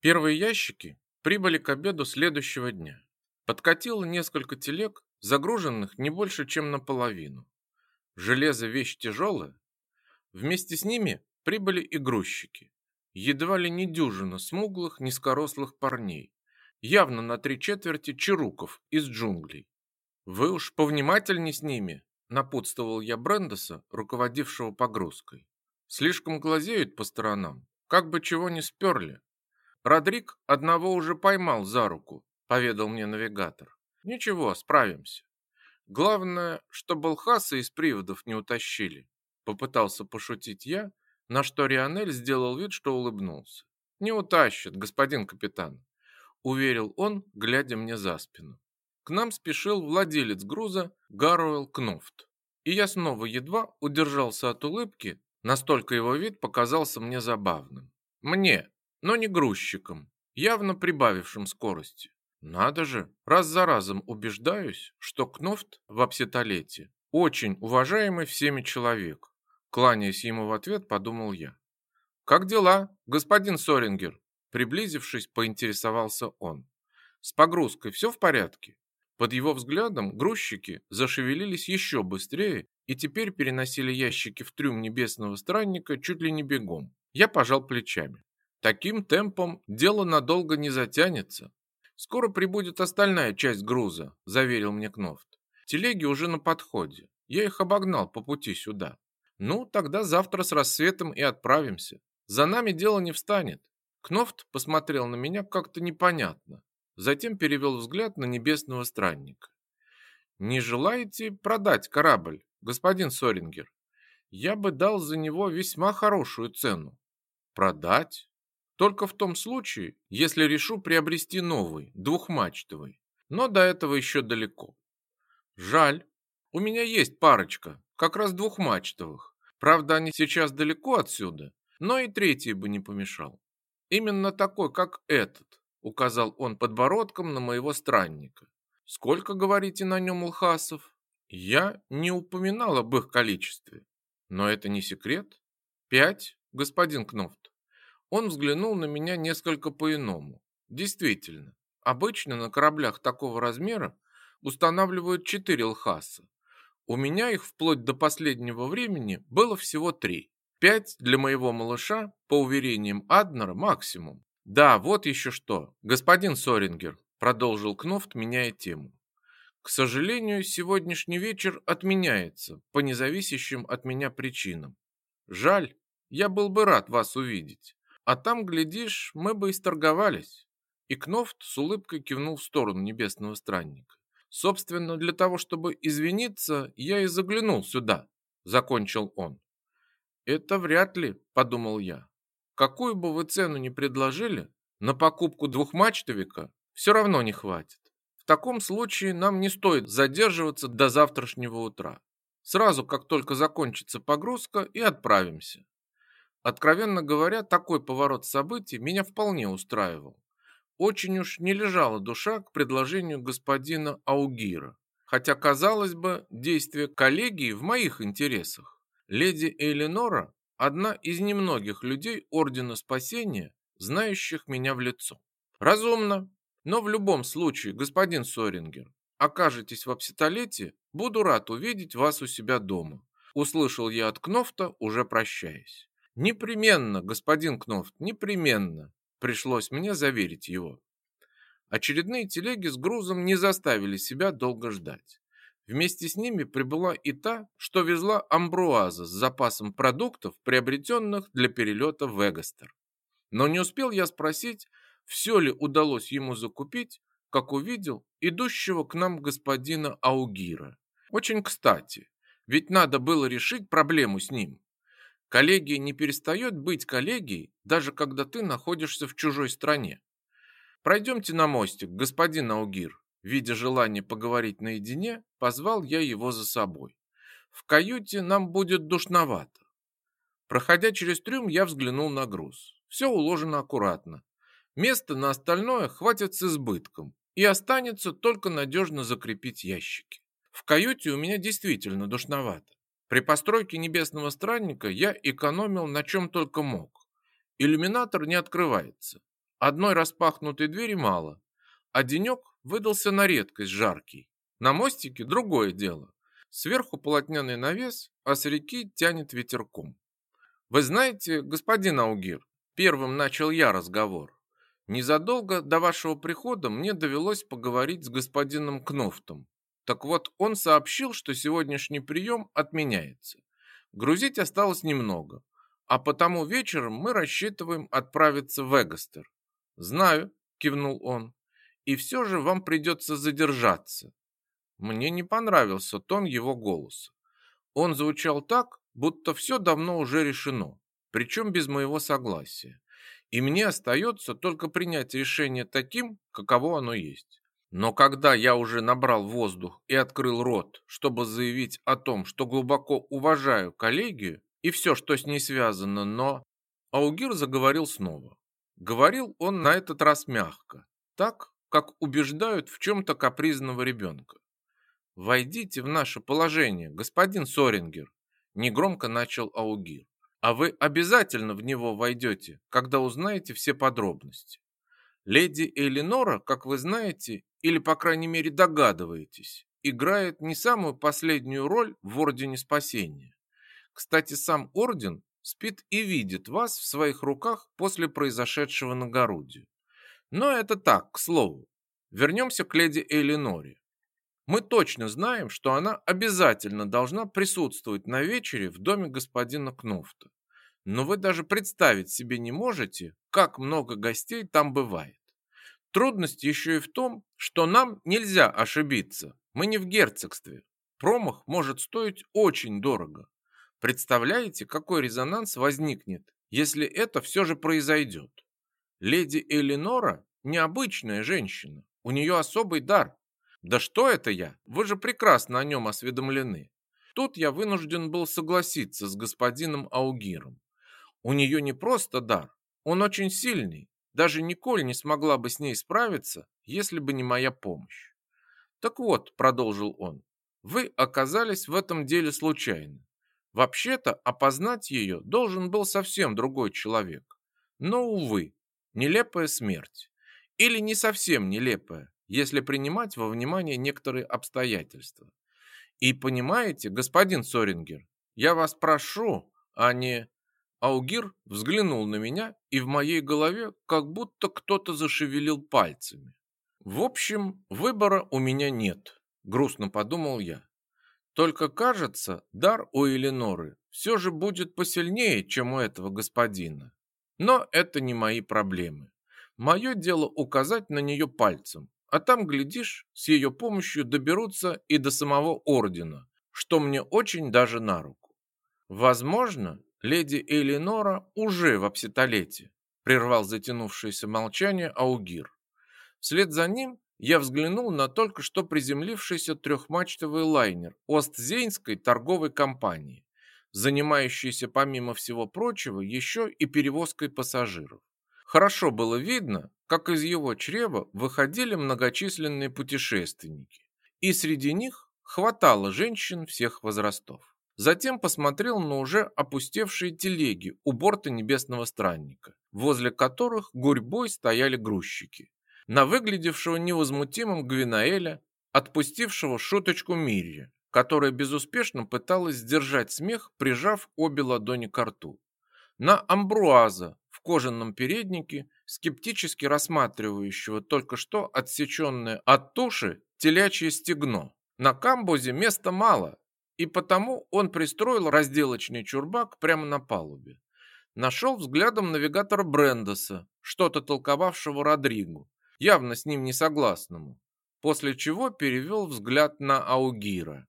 Первые ящики прибыли к обеду следующего дня. Подкатило несколько телег, загруженных не больше, чем наполовину. Железо – вещь тяжелая. Вместе с ними прибыли и грузчики. Едва ли не дюжина смуглых, низкорослых парней. Явно на три четверти чаруков из джунглей. «Вы уж повнимательней с ними», – напутствовал я Брендеса, руководившего погрузкой. «Слишком глазеют по сторонам, как бы чего не сперли». Родрик одного уже поймал за руку, поведал мне навигатор. Ничего, справимся. Главное, чтобы Лхаса из приводов не утащили. Попытался пошутить я, на что Рионель сделал вид, что улыбнулся. Не утащат, господин капитан, уверил он, глядя мне за спину. К нам спешил владелец груза Гаруэл Кнофт. И я снова едва удержался от улыбки, настолько его вид показался мне забавным. Мне, но не грузчиком, явно прибавившим скорости. Надо же, раз за разом убеждаюсь, что Кнофт в Апсетолете очень уважаемый всеми человек. Кланяясь ему в ответ, подумал я. «Как дела, господин Сорингер?» Приблизившись, поинтересовался он. «С погрузкой все в порядке?» Под его взглядом грузчики зашевелились еще быстрее и теперь переносили ящики в трюм небесного странника чуть ли не бегом. Я пожал плечами. Таким темпом дело надолго не затянется. Скоро прибудет остальная часть груза, заверил мне Кнофт. Телеги уже на подходе. Я их обогнал по пути сюда. Ну, тогда завтра с рассветом и отправимся. За нами дело не встанет. Кнофт посмотрел на меня как-то непонятно. Затем перевел взгляд на небесного странника. Не желаете продать корабль, господин Сорингер? Я бы дал за него весьма хорошую цену. Продать? Только в том случае, если решу приобрести новый, двухмачтовый. Но до этого еще далеко. Жаль. У меня есть парочка, как раз двухмачтовых. Правда, они сейчас далеко отсюда, но и третий бы не помешал. Именно такой, как этот, указал он подбородком на моего странника. Сколько, говорите, на нем лхасов? Я не упоминал об их количестве. Но это не секрет. Пять, господин Кнофт. Он взглянул на меня несколько по-иному. Действительно, обычно на кораблях такого размера устанавливают четыре лхаса. У меня их вплоть до последнего времени было всего три. Пять для моего малыша, по уверениям Аднера, максимум. Да, вот еще что, господин Сорингер, продолжил Кнофт, меняя тему. К сожалению, сегодняшний вечер отменяется по независящим от меня причинам. Жаль, я был бы рад вас увидеть. А там, глядишь, мы бы и сторговались. И Кнофт с улыбкой кивнул в сторону небесного странника. Собственно, для того, чтобы извиниться, я и заглянул сюда, закончил он. Это вряд ли, подумал я. Какую бы вы цену ни предложили, на покупку двухмачтовика все равно не хватит. В таком случае нам не стоит задерживаться до завтрашнего утра. Сразу, как только закончится погрузка, и отправимся. Откровенно говоря, такой поворот событий меня вполне устраивал. Очень уж не лежала душа к предложению господина Аугира. Хотя, казалось бы, действие коллегии в моих интересах. Леди Элинора – одна из немногих людей Ордена Спасения, знающих меня в лицо. Разумно, но в любом случае, господин Сорингер, окажетесь в Апситолете, буду рад увидеть вас у себя дома. Услышал я от Кнофта, уже прощаясь. Непременно, господин Кнофт, непременно, пришлось мне заверить его. Очередные телеги с грузом не заставили себя долго ждать. Вместе с ними прибыла и та, что везла Амбруаза с запасом продуктов, приобретенных для перелета в Эгостер. Но не успел я спросить, все ли удалось ему закупить, как увидел идущего к нам господина Аугира. Очень кстати, ведь надо было решить проблему с ним. Коллегия не перестает быть коллегией, даже когда ты находишься в чужой стране. Пройдемте на мостик, господин Аугир. Видя желание поговорить наедине, позвал я его за собой. В каюте нам будет душновато. Проходя через трюм, я взглянул на груз. Все уложено аккуратно. Места на остальное хватит с избытком, и останется только надежно закрепить ящики. В каюте у меня действительно душновато. При постройке небесного странника я экономил на чем только мог. Иллюминатор не открывается. Одной распахнутой двери мало, а денек выдался на редкость жаркий. На мостике другое дело. Сверху полотняный навес, а с реки тянет ветерком. Вы знаете, господин Аугир, первым начал я разговор. Незадолго до вашего прихода мне довелось поговорить с господином Кнофтом. Так вот, он сообщил, что сегодняшний прием отменяется. Грузить осталось немного, а потому вечером мы рассчитываем отправиться в Эгостер. Знаю, кивнул он. И все же вам придется задержаться. Мне не понравился тон его голоса. Он звучал так, будто все давно уже решено, причем без моего согласия. И мне остается только принять решение таким, каково оно есть. Но когда я уже набрал воздух и открыл рот, чтобы заявить о том, что глубоко уважаю коллегию и все, что с ней связано, но... Аугир заговорил снова. Говорил он на этот раз мягко, так, как убеждают в чем-то капризного ребенка. «Войдите в наше положение, господин Сорингер», – негромко начал Аугир. «А вы обязательно в него войдете, когда узнаете все подробности. Леди Элинора, как вы знаете, или, по крайней мере, догадываетесь, играет не самую последнюю роль в Ордене Спасения. Кстати, сам Орден спит и видит вас в своих руках после произошедшего на Горуде. Но это так, к слову. Вернемся к леди Элиноре. Мы точно знаем, что она обязательно должна присутствовать на вечере в доме господина Кнофта. Но вы даже представить себе не можете, как много гостей там бывает. Трудность еще и в том, что нам нельзя ошибиться. Мы не в герцогстве. Промах может стоить очень дорого. Представляете, какой резонанс возникнет, если это все же произойдет? Леди Элинора необычная женщина. У нее особый дар. Да что это я? Вы же прекрасно о нем осведомлены. Тут я вынужден был согласиться с господином Аугиром. У нее не просто дар, он очень сильный. Даже Николь не смогла бы с ней справиться, если бы не моя помощь. Так вот, продолжил он, вы оказались в этом деле случайно. Вообще-то опознать ее должен был совсем другой человек. Но, увы, нелепая смерть. Или не совсем нелепая, если принимать во внимание некоторые обстоятельства. И понимаете, господин Сорингер, я вас прошу, а не... Аугир взглянул на меня, и в моей голове как будто кто-то зашевелил пальцами. В общем, выбора у меня нет, грустно подумал я. Только кажется, дар у Эленоры все же будет посильнее, чем у этого господина. Но это не мои проблемы. Мое дело указать на нее пальцем, а там, глядишь, с ее помощью доберутся и до самого ордена, что мне очень даже на руку. Возможно, леди Элинора уже в обсетолете, прервал затянувшееся молчание Аугир. Вслед за ним я взглянул на только что приземлившийся трехмачтовый лайнер Остзейнской торговой компании, занимающийся, помимо всего прочего, еще и перевозкой пассажиров. Хорошо было видно, как из его чрева выходили многочисленные путешественники, и среди них хватало женщин всех возрастов. Затем посмотрел на уже опустевшие телеги у борта Небесного Странника, возле которых гурьбой стояли грузчики. На выглядевшего невозмутимым Гвинаэля, отпустившего шуточку Мирья, которая безуспешно пыталась сдержать смех, прижав обе ладони к рту. На Амбруаза, в кожаном переднике, скептически рассматривающего только что отсеченное от туши телячье стегно. На камбузе места мало, и потому он пристроил разделочный чурбак прямо на палубе. Нашел взглядом навигатора Брендоса, что-то толковавшего Родригу, явно с ним не согласному, после чего перевел взгляд на Аугира.